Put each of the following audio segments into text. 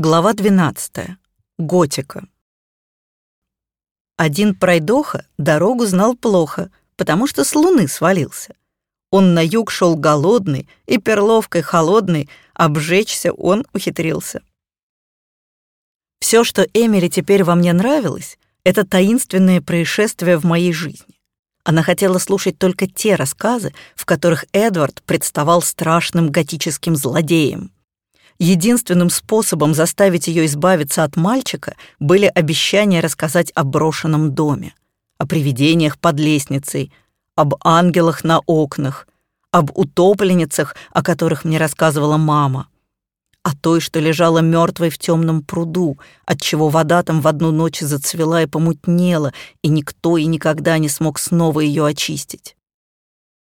Глава 12. Готика. Один пройдоха дорогу знал плохо, потому что с луны свалился. Он на юг шел голодный и перловкой холодный, обжечься он ухитрился. Все, что Эмили теперь во мне нравилось, это таинственные происшествия в моей жизни. Она хотела слушать только те рассказы, в которых Эдвард представал страшным готическим злодеем — Единственным способом заставить ее избавиться от мальчика были обещания рассказать о брошенном доме, о привидениях под лестницей, об ангелах на окнах, об утопленницах, о которых мне рассказывала мама, о той, что лежала мертвой в темном пруду, отчего вода там в одну ночь зацвела и помутнела, и никто и никогда не смог снова ее очистить.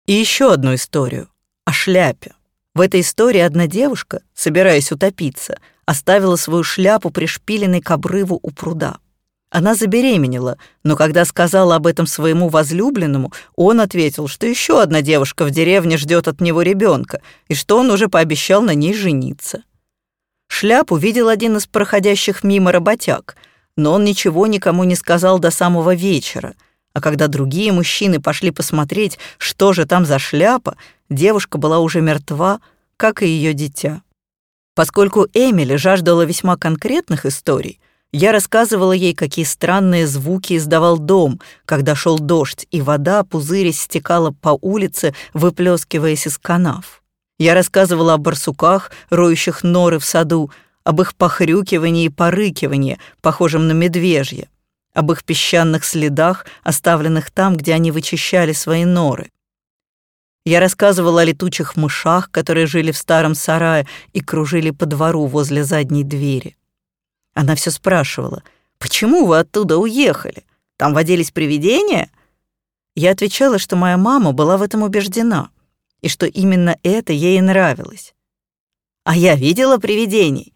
И еще одну историю о шляпе. В этой истории одна девушка, собираясь утопиться, оставила свою шляпу пришпиленной к обрыву у пруда. Она забеременела, но когда сказала об этом своему возлюбленному, он ответил, что еще одна девушка в деревне ждет от него ребенка и что он уже пообещал на ней жениться. Шляпу видел один из проходящих мимо работяг, но он ничего никому не сказал до самого вечера — а когда другие мужчины пошли посмотреть, что же там за шляпа, девушка была уже мертва, как и ее дитя. Поскольку Эмили жаждала весьма конкретных историй, я рассказывала ей, какие странные звуки издавал дом, когда шел дождь, и вода, пузырясь, стекала по улице, выплескиваясь из канав. Я рассказывала о барсуках, роющих норы в саду, об их похрюкивании и порыкивании, похожем на медвежье, об их песчаных следах, оставленных там, где они вычищали свои норы. Я рассказывала о летучих мышах, которые жили в старом сарае и кружили по двору возле задней двери. Она все спрашивала, «Почему вы оттуда уехали? Там водились привидения?» Я отвечала, что моя мама была в этом убеждена, и что именно это ей нравилось. А я видела привидений.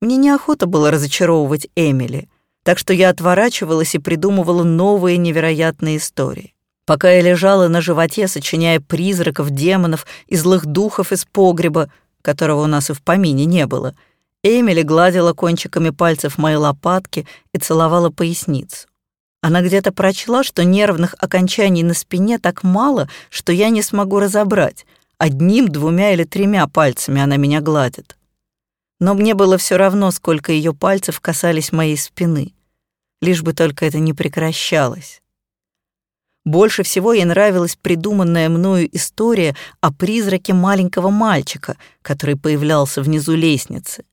Мне неохота было разочаровывать Эмили — так что я отворачивалась и придумывала новые невероятные истории. Пока я лежала на животе, сочиняя призраков, демонов и злых духов из погреба, которого у нас и в помине не было, Эмили гладила кончиками пальцев мои лопатки и целовала поясницу. Она где-то прочла, что нервных окончаний на спине так мало, что я не смогу разобрать. Одним, двумя или тремя пальцами она меня гладит. Но мне было все равно, сколько ее пальцев касались моей спины лишь бы только это не прекращалось. Больше всего ей нравилась придуманная мною история о призраке маленького мальчика, который появлялся внизу лестницы.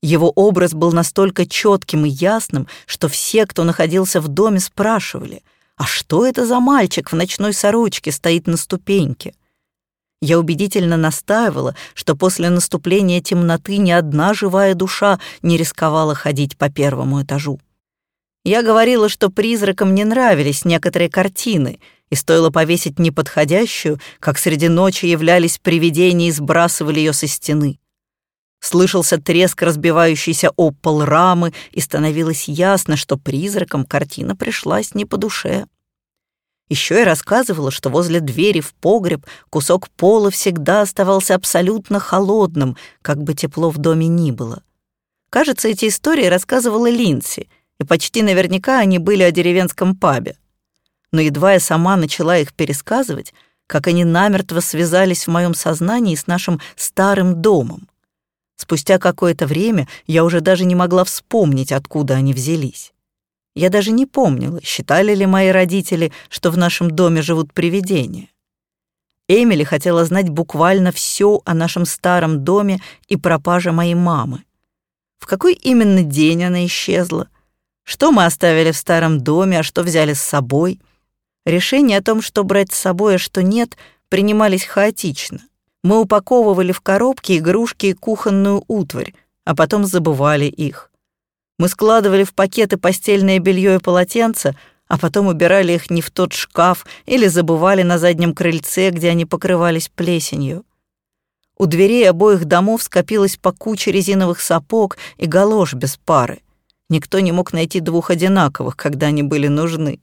Его образ был настолько четким и ясным, что все, кто находился в доме, спрашивали, «А что это за мальчик в ночной сорочке стоит на ступеньке?» Я убедительно настаивала, что после наступления темноты ни одна живая душа не рисковала ходить по первому этажу. Я говорила, что призракам не нравились некоторые картины, и стоило повесить неподходящую, как среди ночи являлись привидения и сбрасывали ее со стены. Слышался треск разбивающейся об пол рамы, и становилось ясно, что призракам картина пришлась не по душе. Еще я рассказывала, что возле двери в погреб кусок пола всегда оставался абсолютно холодным, как бы тепло в доме ни было. Кажется, эти истории рассказывала Линси, и почти наверняка они были о деревенском пабе. Но едва я сама начала их пересказывать, как они намертво связались в моем сознании с нашим старым домом. Спустя какое-то время я уже даже не могла вспомнить, откуда они взялись. Я даже не помнила, считали ли мои родители, что в нашем доме живут привидения. Эмили хотела знать буквально все о нашем старом доме и пропаже моей мамы. В какой именно день она исчезла — что мы оставили в старом доме, а что взяли с собой? Решения о том, что брать с собой, а что нет, принимались хаотично. Мы упаковывали в коробки игрушки и кухонную утварь, а потом забывали их. Мы складывали в пакеты постельное белье и полотенца, а потом убирали их не в тот шкаф или забывали на заднем крыльце, где они покрывались плесенью. У дверей обоих домов скопилось по куче резиновых сапог и галош без пары. Никто не мог найти двух одинаковых, когда они были нужны.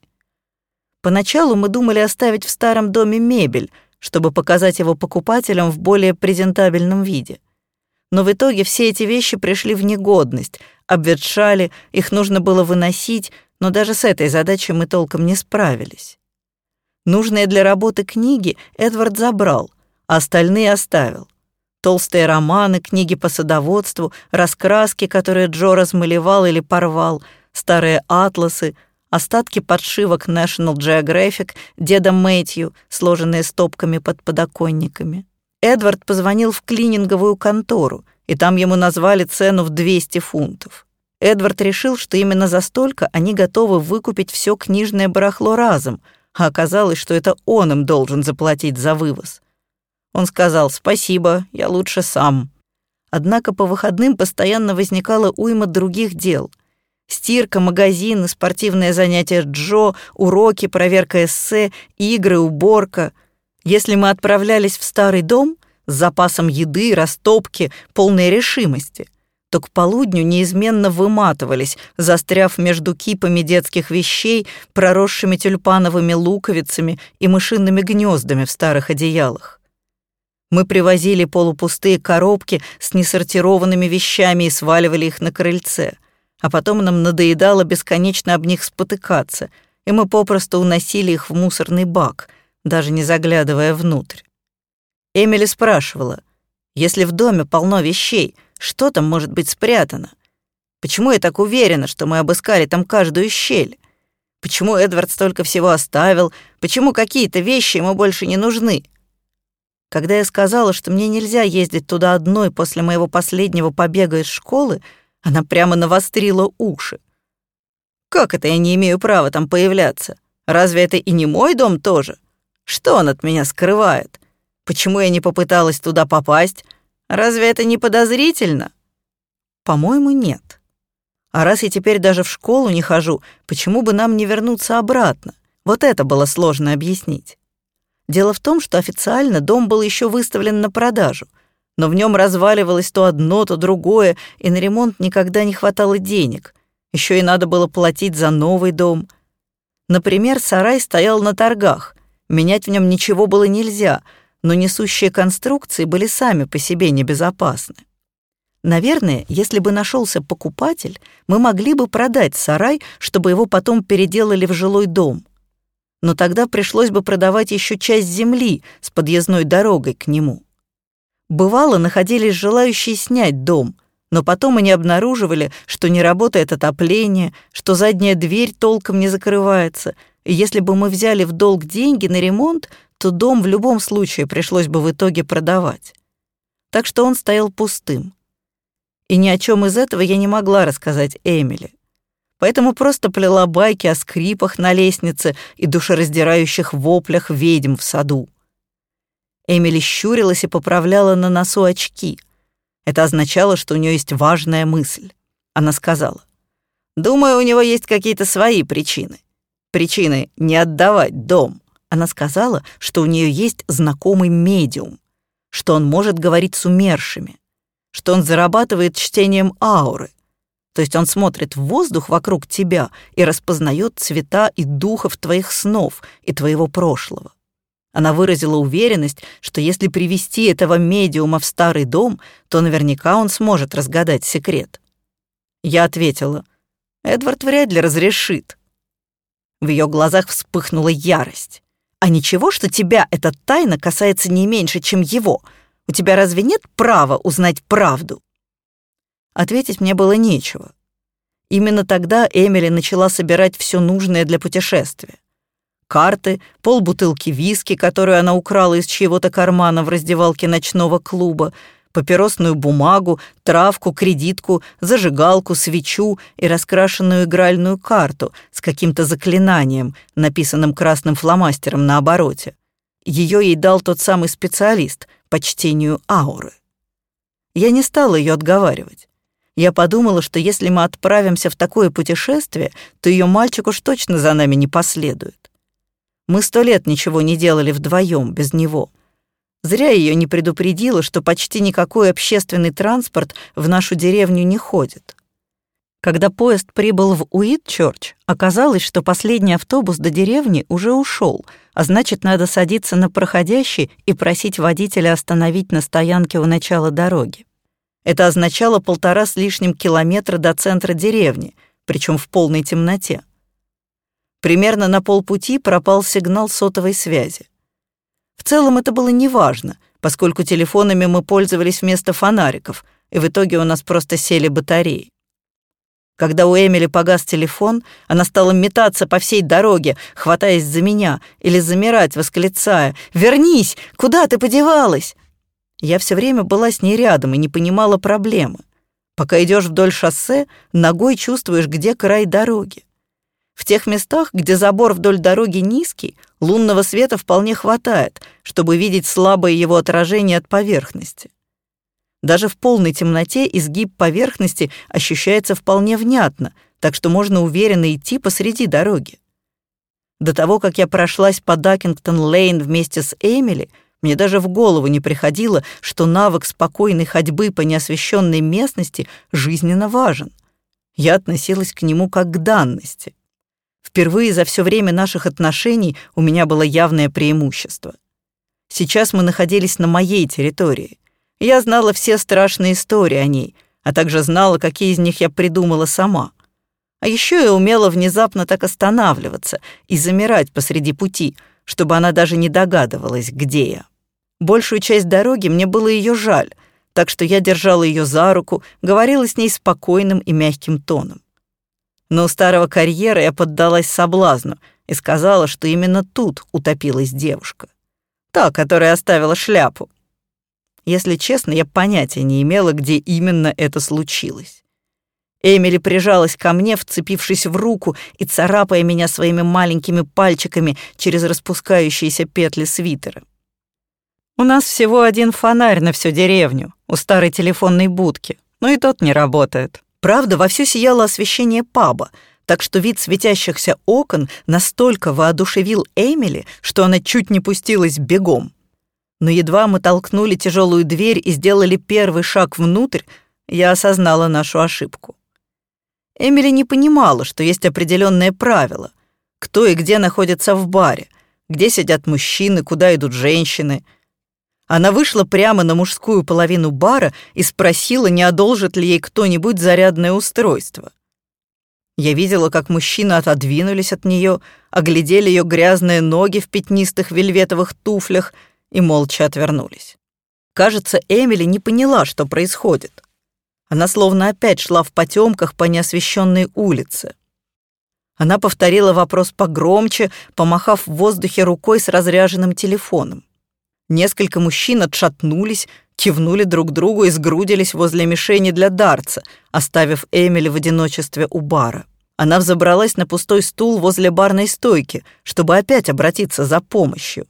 Поначалу мы думали оставить в старом доме мебель, чтобы показать его покупателям в более презентабельном виде. Но в итоге все эти вещи пришли в негодность, обветшали, их нужно было выносить, но даже с этой задачей мы толком не справились. Нужные для работы книги Эдвард забрал, а остальные оставил. Толстые романы, книги по садоводству, раскраски, которые Джо размалевал или порвал, старые атласы, остатки подшивок National Geographic деда Мэтью, сложенные стопками под подоконниками. Эдвард позвонил в клининговую контору, и там ему назвали цену в 200 фунтов. Эдвард решил, что именно за столько они готовы выкупить все книжное барахло разом, а оказалось, что это он им должен заплатить за вывоз. Он сказал «Спасибо, я лучше сам». Однако по выходным постоянно возникало уйма других дел. Стирка, магазины, спортивные занятия Джо, уроки, проверка эссе, игры, уборка. Если мы отправлялись в старый дом с запасом еды, растопки, полной решимости, то к полудню неизменно выматывались, застряв между кипами детских вещей, проросшими тюльпановыми луковицами и мышиными гнездами в старых одеялах. Мы привозили полупустые коробки с несортированными вещами и сваливали их на крыльце. А потом нам надоедало бесконечно об них спотыкаться, и мы попросту уносили их в мусорный бак, даже не заглядывая внутрь. Эмили спрашивала, если в доме полно вещей, что там может быть спрятано? Почему я так уверена, что мы обыскали там каждую щель? Почему Эдвард столько всего оставил? Почему какие-то вещи ему больше не нужны? Когда я сказала, что мне нельзя ездить туда одной после моего последнего побега из школы, она прямо навострила уши. «Как это я не имею права там появляться? Разве это и не мой дом тоже? Что он от меня скрывает? Почему я не попыталась туда попасть? Разве это не подозрительно?» «По-моему, нет. А раз я теперь даже в школу не хожу, почему бы нам не вернуться обратно? Вот это было сложно объяснить. Дело в том, что официально дом был еще выставлен на продажу, но в нем разваливалось то одно, то другое, и на ремонт никогда не хватало денег. Еще и надо было платить за новый дом. Например, сарай стоял на торгах. Менять в нем ничего было нельзя, но несущие конструкции были сами по себе небезопасны. Наверное, если бы нашелся покупатель, мы могли бы продать сарай, чтобы его потом переделали в жилой дом но тогда пришлось бы продавать еще часть земли с подъездной дорогой к нему. Бывало, находились желающие снять дом, но потом они обнаруживали, что не работает отопление, что задняя дверь толком не закрывается, и если бы мы взяли в долг деньги на ремонт, то дом в любом случае пришлось бы в итоге продавать. Так что он стоял пустым. И ни о чем из этого я не могла рассказать Эмили поэтому просто плела байки о скрипах на лестнице и душераздирающих воплях ведьм в саду. Эмили щурилась и поправляла на носу очки. Это означало, что у нее есть важная мысль. Она сказала, «Думаю, у него есть какие-то свои причины. Причины не отдавать дом». Она сказала, что у нее есть знакомый медиум, что он может говорить с умершими, что он зарабатывает чтением ауры, то есть он смотрит в воздух вокруг тебя и распознает цвета и духов твоих снов и твоего прошлого. Она выразила уверенность, что если привести этого медиума в старый дом, то наверняка он сможет разгадать секрет. Я ответила, Эдвард вряд ли разрешит. В ее глазах вспыхнула ярость. А ничего, что тебя эта тайна касается не меньше, чем его. У тебя разве нет права узнать правду? Ответить мне было нечего. Именно тогда Эмили начала собирать все нужное для путешествия. Карты, полбутылки виски, которую она украла из чьего-то кармана в раздевалке ночного клуба, папиросную бумагу, травку, кредитку, зажигалку, свечу и раскрашенную игральную карту с каким-то заклинанием, написанным красным фломастером на обороте. Ее ей дал тот самый специалист по чтению ауры. Я не стала ее отговаривать. Я подумала, что если мы отправимся в такое путешествие, то ее мальчик уж точно за нами не последует. Мы сто лет ничего не делали вдвоем без него. Зря ее не предупредила, что почти никакой общественный транспорт в нашу деревню не ходит. Когда поезд прибыл в Уитчорч, оказалось, что последний автобус до деревни уже ушел, а значит, надо садиться на проходящий и просить водителя остановить на стоянке у начала дороги. Это означало полтора с лишним километра до центра деревни, причем в полной темноте. Примерно на полпути пропал сигнал сотовой связи. В целом это было неважно, поскольку телефонами мы пользовались вместо фонариков, и в итоге у нас просто сели батареи. Когда у Эмили погас телефон, она стала метаться по всей дороге, хватаясь за меня, или замирать, восклицая «Вернись! Куда ты подевалась?» Я все время была с ней рядом и не понимала проблемы. Пока идешь вдоль шоссе, ногой чувствуешь, где край дороги. В тех местах, где забор вдоль дороги низкий, лунного света вполне хватает, чтобы видеть слабое его отражение от поверхности. Даже в полной темноте изгиб поверхности ощущается вполне внятно, так что можно уверенно идти посреди дороги. До того, как я прошлась по Дакингтон-Лейн вместе с Эмили, мне даже в голову не приходило, что навык спокойной ходьбы по неосвещенной местности жизненно важен. Я относилась к нему как к данности. Впервые за все время наших отношений у меня было явное преимущество. Сейчас мы находились на моей территории. Я знала все страшные истории о ней, а также знала, какие из них я придумала сама. А еще я умела внезапно так останавливаться и замирать посреди пути, чтобы она даже не догадывалась, где я. Большую часть дороги мне было ее жаль, так что я держала ее за руку, говорила с ней спокойным и мягким тоном. Но у старого карьера я поддалась соблазну и сказала, что именно тут утопилась девушка. Та, которая оставила шляпу. Если честно, я понятия не имела, где именно это случилось. Эмили прижалась ко мне, вцепившись в руку и царапая меня своими маленькими пальчиками через распускающиеся петли свитера. «У нас всего один фонарь на всю деревню, у старой телефонной будки, но и тот не работает. Правда, вовсю сияло освещение паба, так что вид светящихся окон настолько воодушевил Эмили, что она чуть не пустилась бегом. Но едва мы толкнули тяжелую дверь и сделали первый шаг внутрь, я осознала нашу ошибку. Эмили не понимала, что есть определенные правила. Кто и где находится в баре, где сидят мужчины, куда идут женщины — она вышла прямо на мужскую половину бара и спросила, не одолжит ли ей кто-нибудь зарядное устройство. Я видела, как мужчины отодвинулись от нее, оглядели ее грязные ноги в пятнистых вельветовых туфлях и молча отвернулись. Кажется, Эмили не поняла, что происходит. Она словно опять шла в потемках по неосвещенной улице. Она повторила вопрос погромче, помахав в воздухе рукой с разряженным телефоном. Несколько мужчин отшатнулись, кивнули друг другу и сгрудились возле мишени для дарца, оставив Эмили в одиночестве у бара. Она взобралась на пустой стул возле барной стойки, чтобы опять обратиться за помощью.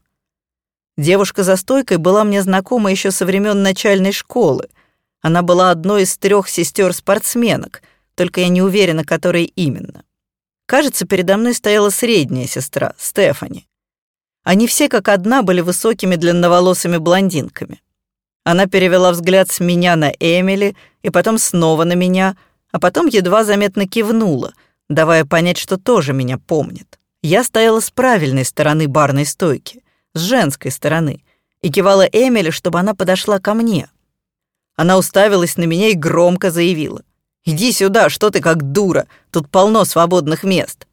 Девушка за стойкой была мне знакома еще со времен начальной школы. Она была одной из трех сестер-спортсменок, только я не уверена, которой именно. Кажется, передо мной стояла средняя сестра, Стефани. Они все как одна были высокими длинноволосыми блондинками. Она перевела взгляд с меня на Эмили и потом снова на меня, а потом едва заметно кивнула, давая понять, что тоже меня помнит. Я стояла с правильной стороны барной стойки, с женской стороны, и кивала Эмили, чтобы она подошла ко мне. Она уставилась на меня и громко заявила. «Иди сюда, что ты как дура, тут полно свободных мест».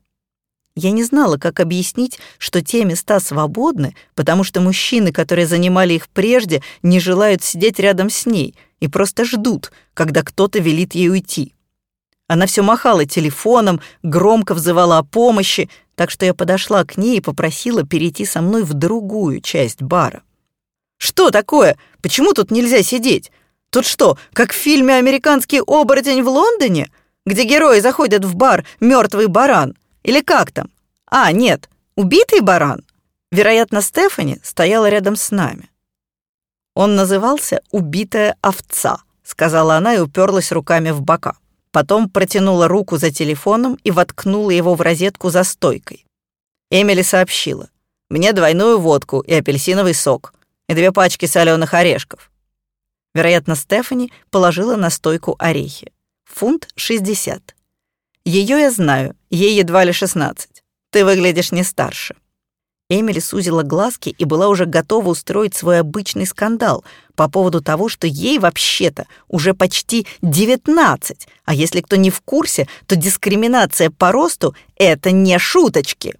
Я не знала, как объяснить, что те места свободны, потому что мужчины, которые занимали их прежде, не желают сидеть рядом с ней и просто ждут, когда кто-то велит ей уйти. Она все махала телефоном, громко взывала о помощи, так что я подошла к ней и попросила перейти со мной в другую часть бара. «Что такое? Почему тут нельзя сидеть? Тут что, как в фильме «Американский оборотень в Лондоне», где герои заходят в бар «Мертвый баран»? Или как там? А, нет, убитый баран. Вероятно, Стефани стояла рядом с нами. Он назывался «Убитая овца», сказала она и уперлась руками в бока. Потом протянула руку за телефоном и воткнула его в розетку за стойкой. Эмили сообщила. «Мне двойную водку и апельсиновый сок, и две пачки соленых орешков». Вероятно, Стефани положила на стойку орехи. Фунт 60. Ее я знаю, ей едва ли 16. Ты выглядишь не старше». Эмили сузила глазки и была уже готова устроить свой обычный скандал по поводу того, что ей вообще-то уже почти 19, а если кто не в курсе, то дискриминация по росту — это не шуточки.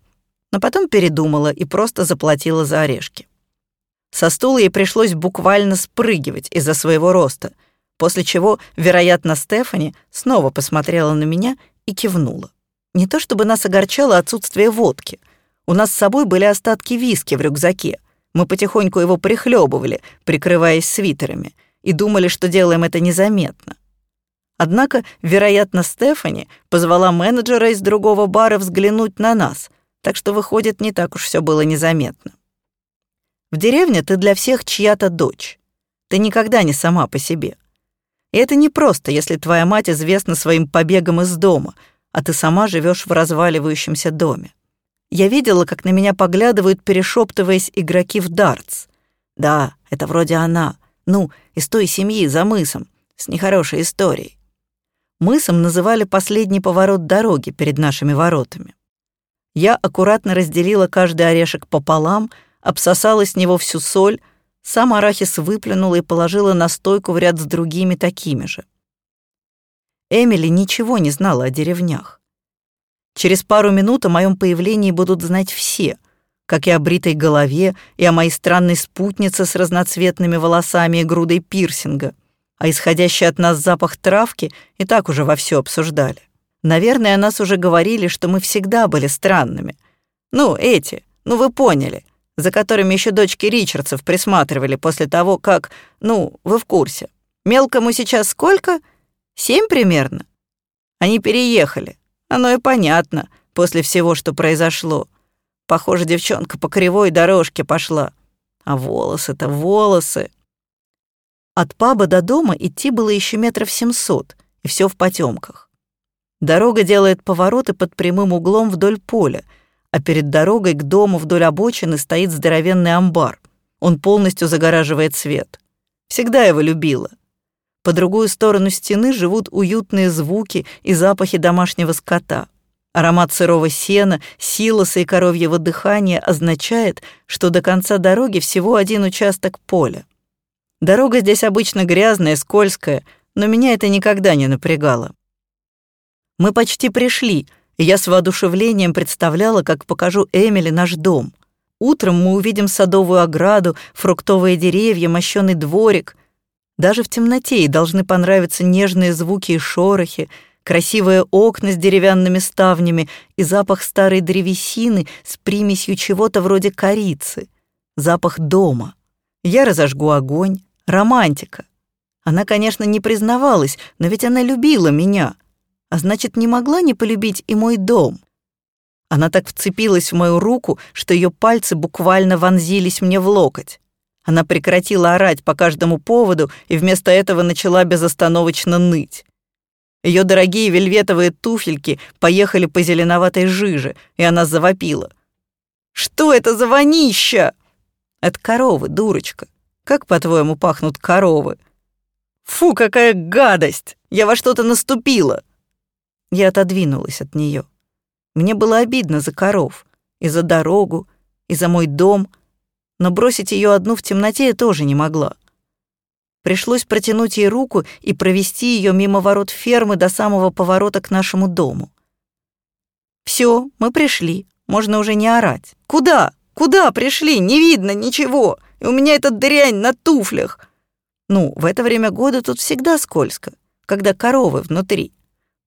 Но потом передумала и просто заплатила за орешки. Со стула ей пришлось буквально спрыгивать из-за своего роста, после чего, вероятно, Стефани снова посмотрела на меня и кивнула. Не то чтобы нас огорчало отсутствие водки — у нас с собой были остатки виски в рюкзаке. Мы потихоньку его прихлебывали, прикрываясь свитерами, и думали, что делаем это незаметно. Однако, вероятно, Стефани позвала менеджера из другого бара взглянуть на нас, так что, выходит, не так уж все было незаметно. В деревне ты для всех чья-то дочь. Ты никогда не сама по себе. И это не просто, если твоя мать известна своим побегом из дома, а ты сама живешь в разваливающемся доме. Я видела, как на меня поглядывают, перешептываясь, игроки в дартс. Да, это вроде она. Ну, из той семьи за мысом, с нехорошей историей. Мысом называли последний поворот дороги перед нашими воротами. Я аккуратно разделила каждый орешек пополам, обсосала с него всю соль, сам арахис выплюнула и положила на стойку в ряд с другими такими же. Эмили ничего не знала о деревнях. Через пару минут о моем появлении будут знать все, как и о бритой голове, и о моей странной спутнице с разноцветными волосами и грудой пирсинга. А исходящий от нас запах травки и так уже вовсю обсуждали. Наверное, о нас уже говорили, что мы всегда были странными. Ну, эти, ну вы поняли, за которыми еще дочки Ричардсов присматривали после того, как, ну, вы в курсе. Мелкому сейчас сколько? Семь примерно? Они переехали. Оно и понятно, после всего, что произошло. Похоже, девчонка по кривой дорожке пошла. А волосы-то волосы. От паба до дома идти было еще метров семьсот, и все в потемках. Дорога делает повороты под прямым углом вдоль поля, а перед дорогой к дому вдоль обочины стоит здоровенный амбар. Он полностью загораживает свет. Всегда его любила. По другую сторону стены живут уютные звуки и запахи домашнего скота. Аромат сырого сена, силоса и коровьего дыхания означает, что до конца дороги всего один участок поля. Дорога здесь обычно грязная, скользкая, но меня это никогда не напрягало. Мы почти пришли, я с воодушевлением представляла, как покажу Эмили наш дом. Утром мы увидим садовую ограду, фруктовые деревья, мощёный дворик — даже в темноте ей должны понравиться нежные звуки и шорохи, красивые окна с деревянными ставнями и запах старой древесины с примесью чего-то вроде корицы. Запах дома. Я разожгу огонь. Романтика. Она, конечно, не признавалась, но ведь она любила меня. А значит, не могла не полюбить и мой дом. Она так вцепилась в мою руку, что ее пальцы буквально вонзились мне в локоть. Она прекратила орать по каждому поводу и вместо этого начала безостановочно ныть. Ее дорогие вельветовые туфельки поехали по зеленоватой жиже, и она завопила. «Что это за вонища?» «Это коровы, дурочка. Как, по-твоему, пахнут коровы?» «Фу, какая гадость! Я во что-то наступила!» Я отодвинулась от нее. Мне было обидно за коров, и за дорогу, и за мой дом — но бросить ее одну в темноте я тоже не могла. Пришлось протянуть ей руку и провести ее мимо ворот фермы до самого поворота к нашему дому. Все, мы пришли, можно уже не орать. Куда? Куда пришли? Не видно ничего. И у меня эта дрянь на туфлях. Ну, в это время года тут всегда скользко, когда коровы внутри.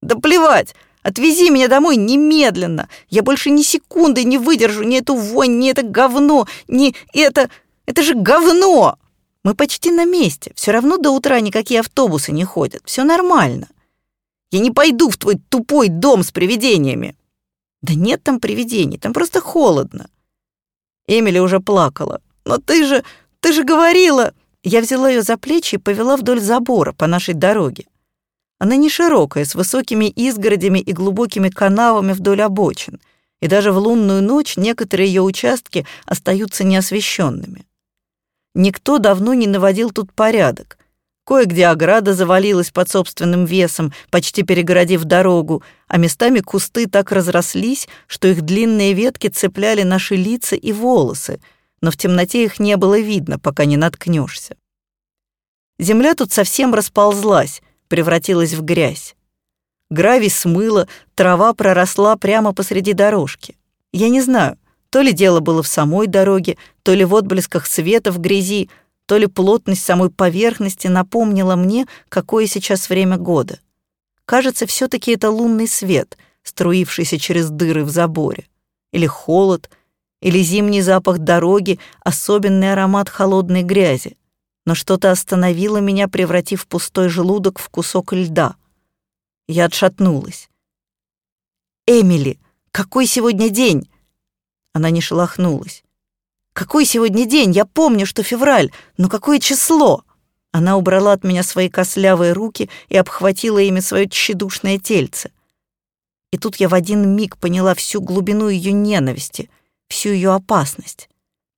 Да плевать, Отвези меня домой немедленно. Я больше ни секунды не выдержу ни эту вонь, ни это говно, ни это... Это же говно! Мы почти на месте. Все равно до утра никакие автобусы не ходят. Все нормально. Я не пойду в твой тупой дом с привидениями. Да нет там привидений, там просто холодно. Эмили уже плакала. Но ты же, ты же говорила... Я взяла ее за плечи и повела вдоль забора по нашей дороге. Она не широкая, с высокими изгородями и глубокими канавами вдоль обочин, и даже в лунную ночь некоторые ее участки остаются неосвещенными. Никто давно не наводил тут порядок. Кое-где ограда завалилась под собственным весом, почти перегородив дорогу, а местами кусты так разрослись, что их длинные ветки цепляли наши лица и волосы, но в темноте их не было видно, пока не наткнешься. Земля тут совсем расползлась, превратилась в грязь. Гравий смыло, трава проросла прямо посреди дорожки. Я не знаю, то ли дело было в самой дороге, то ли в отблесках света в грязи, то ли плотность самой поверхности напомнила мне, какое сейчас время года. Кажется, все таки это лунный свет, струившийся через дыры в заборе. Или холод, или зимний запах дороги, особенный аромат холодной грязи. Но что-то остановило меня, превратив пустой желудок в кусок льда. Я отшатнулась. «Эмили, какой сегодня день?» Она не шелохнулась. Какой сегодня день? Я помню, что февраль, но какое число? Она убрала от меня свои кослявые руки и обхватила ими свое тщедушное тельце. И тут я в один миг поняла всю глубину ее ненависти, всю ее опасность.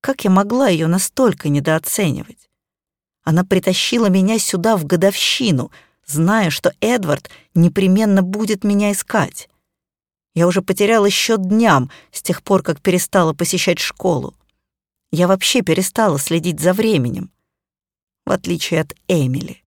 Как я могла ее настолько недооценивать? Она притащила меня сюда в годовщину, зная, что Эдвард непременно будет меня искать. Я уже потеряла счет дням с тех пор, как перестала посещать школу. Я вообще перестала следить за временем, в отличие от Эмили.